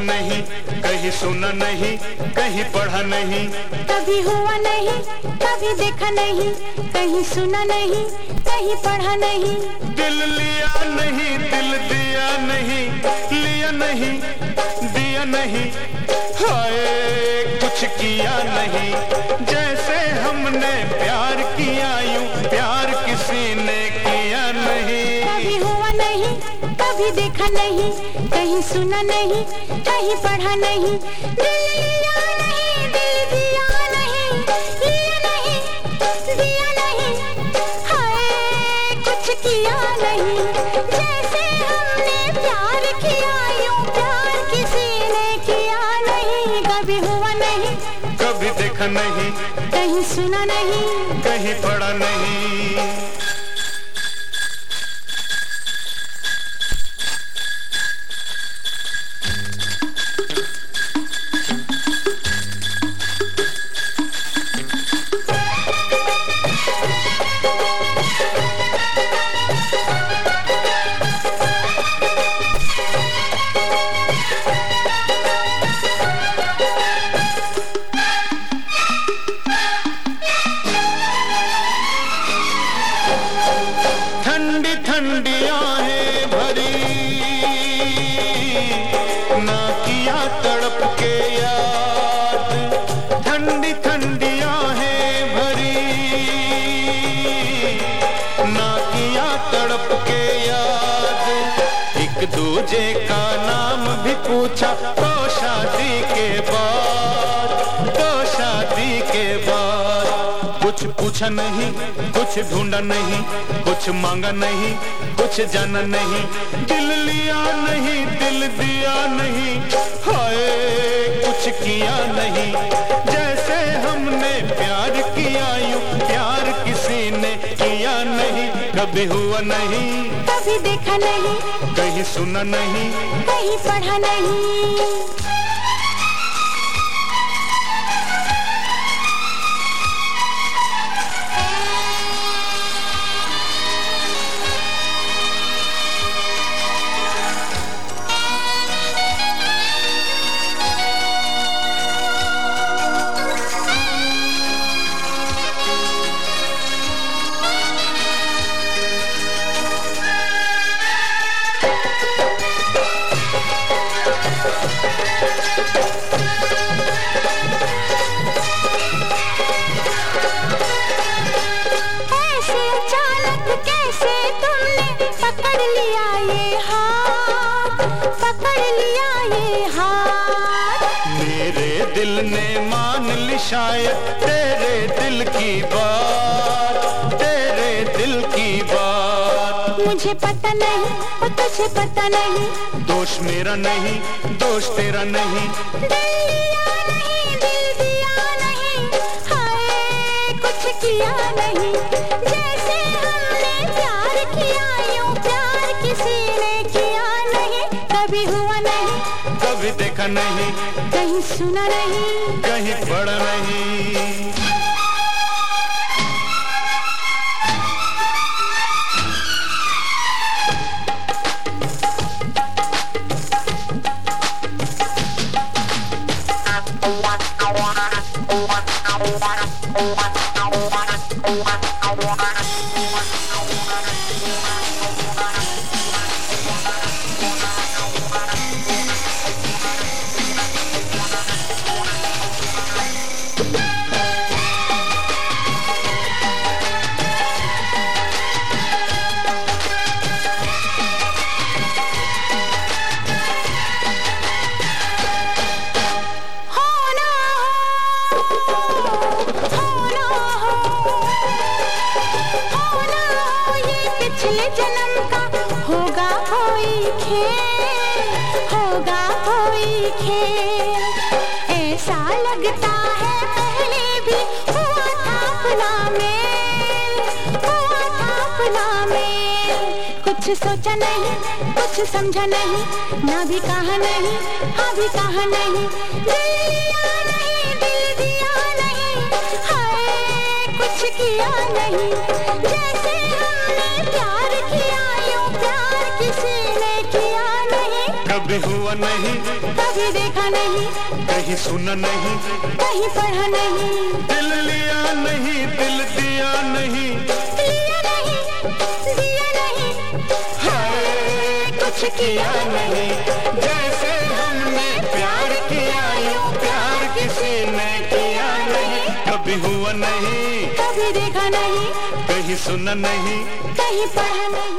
नहीं देखा नहीं कहीं सुना नहीं कहीं पढ़ा नहीं। कभी हुआ नहीं कभी देखा नहीं कहीं सुना नहीं कहीं पढ़ा नहीं। दिल लिया नहीं दिल दिया नहीं लिया नहीं दिया नहीं। हाय कुछ किया नहीं जैसे हमने प्यार किया यूँ प्यार किसी ने किया नहीं। कभी हुआ नहीं कभी देखा नहीं कहीं सुना नहीं कहीं पढ़ा नहीं। दिल लिया नहीं दिल दिया नहीं लिया नहीं दिया नहीं। हाय कुछ किया नहीं। जैसे हमने प्यार किया यूँ प्यार किसी ने किया नहीं। कभी हुआ नहीं कभी देखा नहीं। कहीं सुना नहीं। कहीं पढ़ा नहीं। ठंडी ठंडी आहें भरी। ना किया तड़प के याद, ठंडी ठंडिया है भरी। ना किया तड़प के याद, एक दूजे का नाम भी पूछा तो शादी के बाद। पूछा नहीं कुछ ढूंढा नहीं कुछ मांगा नहीं कुछ जाना नहीं। दिल लिया नहीं दिल दिया नहीं हाय कुछ किया नहीं। जैसे हमने प्यार किया यूँ प्यार किसी ने किया नहीं। कभी हुआ नहीं कभी देखा नहीं कहीं सुना नहीं कहीं पढ़ा नहीं। तेरे दिल की बात तेरे दिल की बात। मुझे पता नहीं और तुझे पता नहीं। दोष मेरा नहीं दोष तेरा नहीं। दिल दिया नहीं दिल दिया नहीं। हाय कुछ किया नहीं कहीं सुना नहीं कहीं पढ़ा नहीं। खेल ऐसा लगता है पहले भी हुआ था अपना मेल, हुआ था अपना मेल। कुछ सोचा नहीं, कुछ समझा नहीं, ना भी कहा नहीं हाँ भी कहा नहीं। किया नहीं। जैसे हमने प्यार किया, यूँ प्यार किसी ने किया नहीं। कभी हुआ नहीं कभी देखा नहीं। कहीं सुना नहीं। कहीं पढ़ा नहीं। दिल लिया नहीं दिल दिया नहीं। लिया नहीं दिया नहीं। हाय कुछ किया नहीं। जैसे हमने प्यार किया यूँ प्यार किसी ने किया नहीं। कभी हुआ नहीं। कभी देखा नहीं। कहीं सुना नहीं। कहीं पढ़ा नहीं।